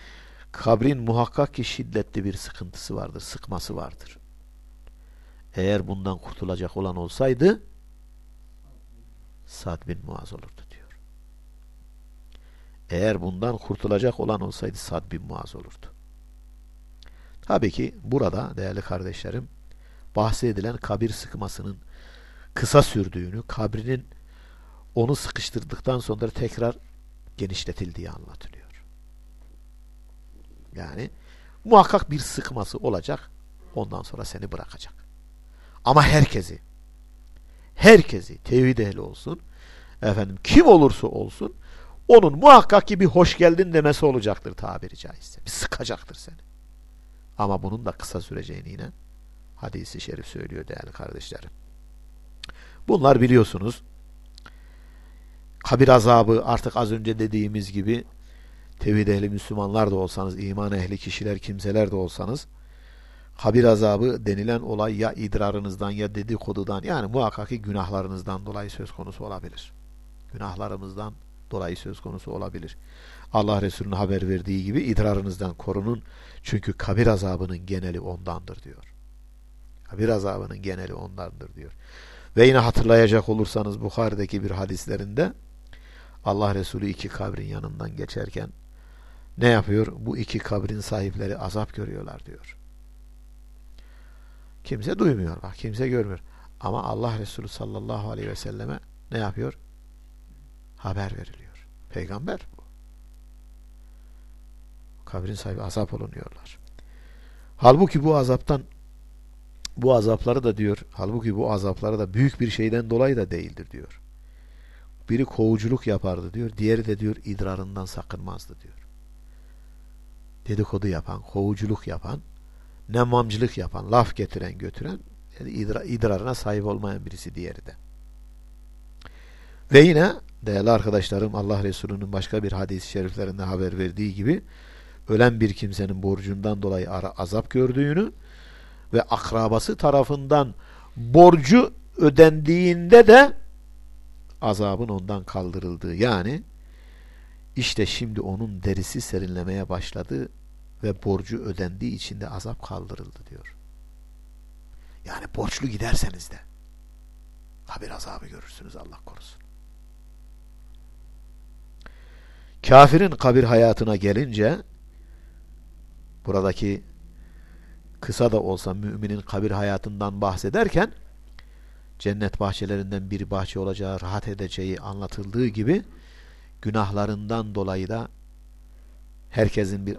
kabrin muhakkak ki şiddetli bir sıkıntısı vardır, sıkması vardır. Eğer bundan kurtulacak olan olsaydı Sad bin Muaz olurdu. Eğer bundan kurtulacak olan olsaydı Sad bin Muaz olurdu. Tabii ki burada değerli kardeşlerim bahsedilen kabir sıkmasının kısa sürdüğünü, kabrinin onu sıkıştırdıktan sonra tekrar genişletildiği anlatılıyor. Yani muhakkak bir sıkması olacak, ondan sonra seni bırakacak. Ama herkesi, herkesi tevhid ehli olsun, efendim kim olursa olsun, onun muhakkak ki bir hoş geldin demesi olacaktır tabiri caizse. Bir sıkacaktır seni. Ama bunun da kısa süreceğini yine hadisi şerif söylüyor değerli kardeşlerim. Bunlar biliyorsunuz kabir azabı artık az önce dediğimiz gibi tevhid ehli Müslümanlar da olsanız, iman ehli kişiler, kimseler de olsanız kabir azabı denilen olay ya idrarınızdan ya dedikodudan yani muhakkak ki günahlarınızdan dolayı söz konusu olabilir. Günahlarımızdan dolayı söz konusu olabilir. Allah Resulü'nün haber verdiği gibi idrarınızdan korunun. Çünkü kabir azabının geneli ondandır diyor. Kabir azabının geneli ondandır diyor. Ve yine hatırlayacak olursanız Bukhari'deki bir hadislerinde Allah Resulü iki kabrin yanından geçerken ne yapıyor? Bu iki kabrin sahipleri azap görüyorlar diyor. Kimse duymuyor bak kimse görmüyor. Ama Allah Resulü sallallahu aleyhi ve selleme ne yapıyor? Haber veriliyor. Peygamber bu. Kabrin sahibi azap olunuyorlar. Halbuki bu azaptan bu azapları da diyor halbuki bu azapları da büyük bir şeyden dolayı da değildir diyor. Biri kovuculuk yapardı diyor. Diğeri de diyor idrarından sakınmazdı diyor. Dedikodu yapan, kovuculuk yapan nemamcılık yapan, laf getiren, götüren yani idra, idrarına sahip olmayan birisi diğeri de. Ve yine değerli arkadaşlarım Allah Resulü'nün başka bir hadis-i şeriflerinde haber verdiği gibi ölen bir kimsenin borcundan dolayı azap gördüğünü ve akrabası tarafından borcu ödendiğinde de azabın ondan kaldırıldığı yani işte şimdi onun derisi serinlemeye başladı ve borcu ödendiği için de azap kaldırıldı diyor. Yani borçlu giderseniz de kabir azabı görürsünüz Allah korusun. Kafirin kabir hayatına gelince buradaki kısa da olsa müminin kabir hayatından bahsederken cennet bahçelerinden bir bahçe olacağı, rahat edeceği anlatıldığı gibi günahlarından dolayı da herkesin bir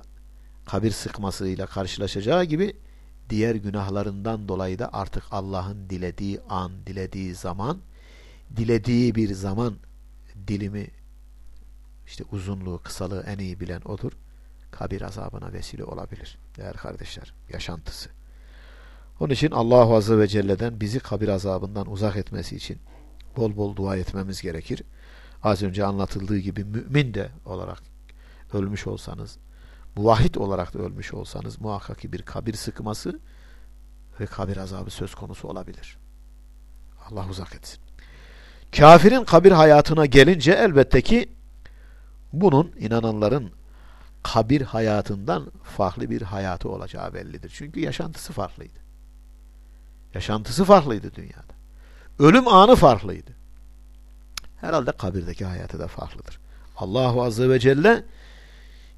kabir sıkmasıyla karşılaşacağı gibi diğer günahlarından dolayı da artık Allah'ın dilediği an, dilediği zaman, dilediği bir zaman dilimi işte uzunluğu, kısalığı en iyi bilen odur. Kabir azabına vesile olabilir. Değerli kardeşler, yaşantısı. Onun için Allah Azze ve Celle'den bizi kabir azabından uzak etmesi için bol bol dua etmemiz gerekir. Az önce anlatıldığı gibi mümin de olarak ölmüş olsanız, muvahhid olarak da ölmüş olsanız muhakkak ki bir kabir sıkması ve kabir azabı söz konusu olabilir. Allah uzak etsin. Kafirin kabir hayatına gelince elbette ki bunun inananların kabir hayatından farklı bir hayatı olacağı bellidir. Çünkü yaşantısı farklıydı. Yaşantısı farklıydı dünyada. Ölüm anı farklıydı. Herhalde kabirdeki hayatı da farklıdır. Allahu Azze ve Celle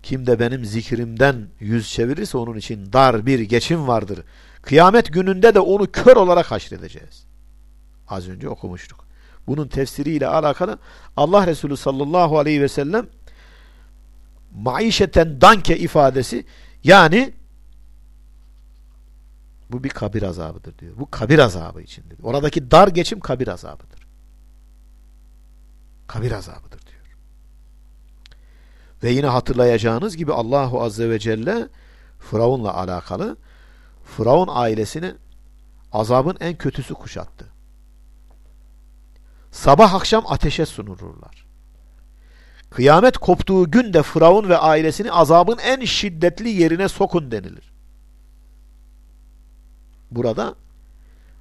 kim de benim zikrimden yüz çevirirse onun için dar bir geçim vardır. Kıyamet gününde de onu kör olarak haşredeceğiz. Az önce okumuştuk. Bunun tefsiriyle alakalı Allah Resulü sallallahu aleyhi ve sellem maişeten danke ifadesi yani bu bir kabir azabıdır diyor. Bu kabir azabı içindir. Oradaki dar geçim kabir azabıdır. Kabir azabıdır diyor. Ve yine hatırlayacağınız gibi Allahu Azze ve Celle Firavun'la alakalı Firavun ailesini azabın en kötüsü kuşattı. Sabah akşam ateşe sunulurlar. Kıyamet koptuğu günde Firavun ve ailesini azabın en şiddetli yerine sokun denilir. Burada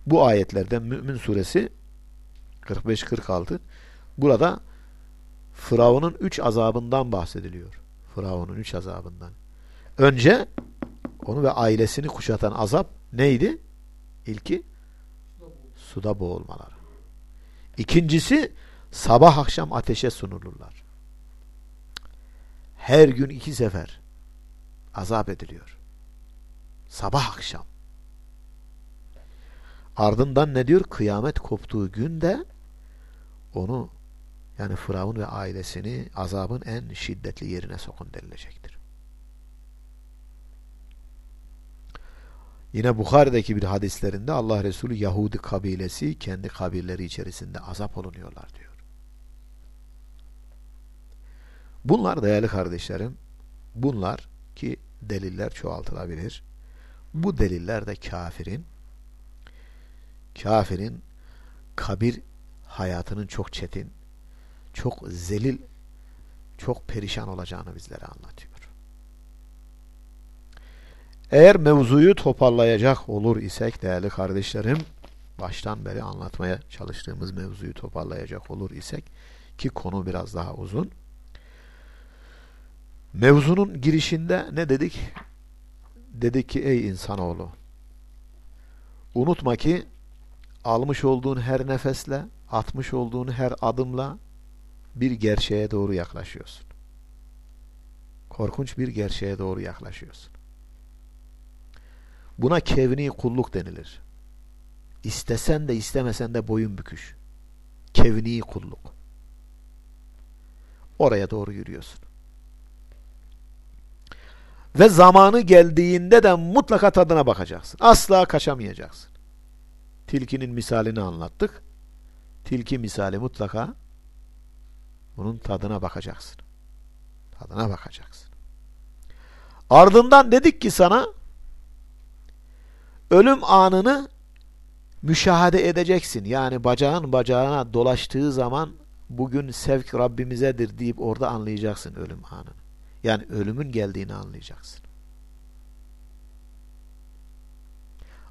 bu ayetlerden Mümin suresi 45-46 burada Firavun'un üç azabından bahsediliyor. Firavun'un üç azabından. Önce onu ve ailesini kuşatan azap neydi? İlki suda boğulmaları. İkincisi sabah akşam ateşe sunulurlar. Her gün iki sefer azap ediliyor. Sabah akşam. Ardından ne diyor? Kıyamet koptuğu günde onu yani Firavun ve ailesini azabın en şiddetli yerine sokun denilecektir. Yine Bukhari'deki bir hadislerinde Allah Resulü Yahudi kabilesi kendi kabilleri içerisinde azap olunuyorlar diyor. Bunlar değerli kardeşlerim, bunlar ki deliller çoğaltılabilir. Bu deliller de kafirin kafirin kabir hayatının çok çetin, çok zelil, çok perişan olacağını bizlere anlatıyor. Eğer mevzuyu toparlayacak olur isek değerli kardeşlerim, baştan beri anlatmaya çalıştığımız mevzuyu toparlayacak olur isek ki konu biraz daha uzun. Mevzunun girişinde ne dedik? Dedik ki ey insanoğlu unutma ki almış olduğun her nefesle, atmış olduğun her adımla bir gerçeğe doğru yaklaşıyorsun. Korkunç bir gerçeğe doğru yaklaşıyorsun. Buna kevni kulluk denilir. İstesen de istemesen de boyun büküş. Kevni kulluk. Oraya doğru yürüyorsun. Ve zamanı geldiğinde de mutlaka tadına bakacaksın. Asla kaçamayacaksın. Tilkinin misalini anlattık. Tilki misali mutlaka bunun tadına bakacaksın. Tadına bakacaksın. Ardından dedik ki sana ölüm anını müşahede edeceksin. Yani bacağın bacağına dolaştığı zaman bugün sevk Rabbimizedir deyip orada anlayacaksın ölüm anını. Yani ölümün geldiğini anlayacaksın.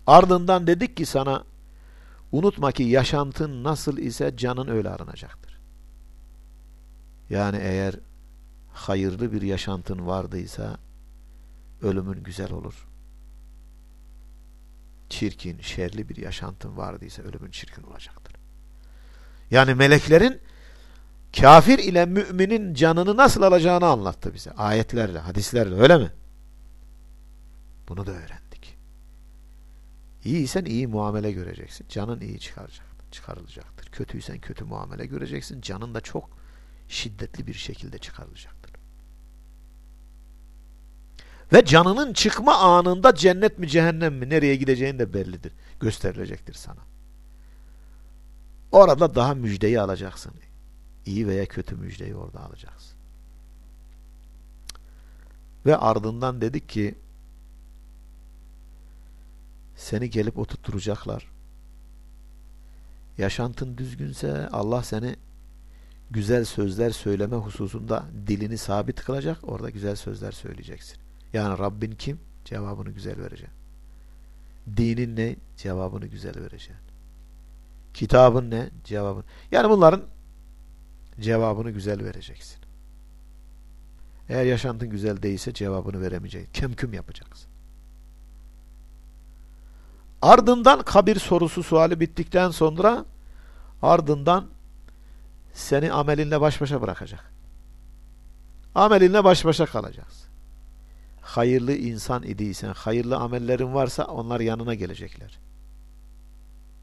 Ardından dedik ki sana unutma ki yaşantın nasıl ise canın öyle arınacaktır. Yani eğer hayırlı bir yaşantın vardıysa ölümün güzel olur çirkin, şerli bir yaşantın vardıysa ölümün çirkin olacaktır. Yani meleklerin kafir ile müminin canını nasıl alacağını anlattı bize. Ayetlerle, hadislerle öyle mi? Bunu da öğrendik. İyiysen iyi muamele göreceksin. Canın iyi çıkarılacaktır. Kötüysen kötü muamele göreceksin. Canın da çok şiddetli bir şekilde çıkarılacaktır. Ve canının çıkma anında cennet mi cehennem mi nereye gideceğin de bellidir. Gösterilecektir sana. Orada daha müjdeyi alacaksın. İyi veya kötü müjdeyi orada alacaksın. Ve ardından dedik ki seni gelip oturtturacaklar. Yaşantın düzgünse Allah seni güzel sözler söyleme hususunda dilini sabit kılacak. Orada güzel sözler söyleyeceksin. Yani Rabbin kim? Cevabını güzel vereceksin. Dinin ne? Cevabını güzel vereceksin. Kitabın ne? Cevabın. Yani bunların cevabını güzel vereceksin. Eğer yaşantın güzel değilse cevabını veremeyeceksin. Kemküm yapacaksın. Ardından kabir sorusu suali bittikten sonra ardından seni amelinle baş başa bırakacak. Amelinle baş başa kalacaksın. Hayırlı insan idiysen, hayırlı amellerin varsa onlar yanına gelecekler.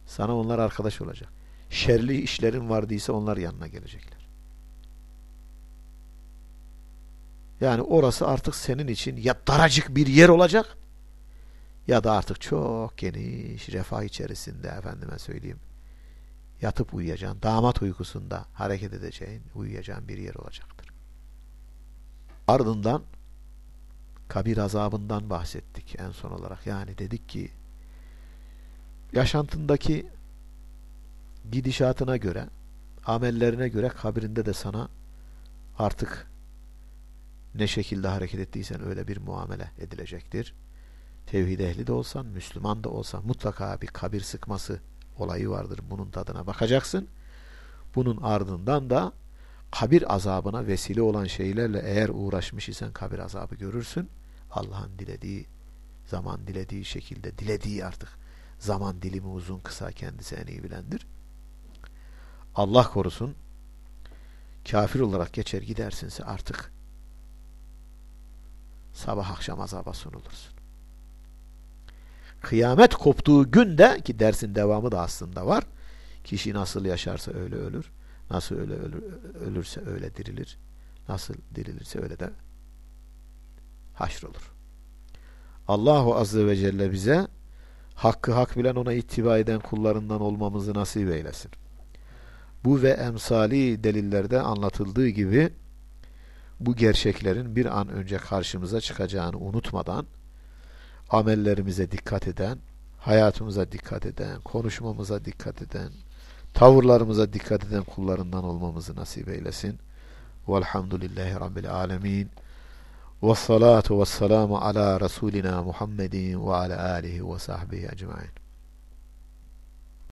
Sana onlar arkadaş olacak. Şerli işlerin vardıysa onlar yanına gelecekler. Yani orası artık senin için ya daracık bir yer olacak ya da artık çok geniş refah içerisinde efendime söyleyeyim yatıp uyuyacağın, damat uykusunda hareket edeceğin, uyuyacağın bir yer olacaktır. Ardından kabir azabından bahsettik en son olarak. Yani dedik ki yaşantındaki gidişatına göre, amellerine göre kabrinde de sana artık ne şekilde hareket ettiysen öyle bir muamele edilecektir. Tevhid ehli de olsan, Müslüman da olsan mutlaka bir kabir sıkması olayı vardır. Bunun tadına bakacaksın. Bunun ardından da kabir azabına vesile olan şeylerle eğer uğraşmış isen kabir azabı görürsün. Allah'ın dilediği zaman dilediği şekilde dilediği artık zaman dilimi uzun kısa kendisi en iyi bilendir. Allah korusun kafir olarak geçer gidersinse artık sabah akşam azaba sunulursun. Kıyamet koptuğu günde ki dersin devamı da aslında var. Kişi nasıl yaşarsa öyle ölür. Nasıl öyle ölür, ölürse öyle dirilir. Nasıl dirilirse öyle de haşrolur. Allahu Azze ve Celle bize hakkı hak bilen ona ittiba eden kullarından olmamızı nasip eylesin. Bu ve emsali delillerde anlatıldığı gibi bu gerçeklerin bir an önce karşımıza çıkacağını unutmadan amellerimize dikkat eden, hayatımıza dikkat eden, konuşmamıza dikkat eden, tavırlarımıza dikkat eden kullarından olmamızı nasip eylesin. Velhamdülillahi Rabbil alemin. Ve salatu ve selamu ala Resulina Muhammedin ve ala alihi ve sahbihi ecmain.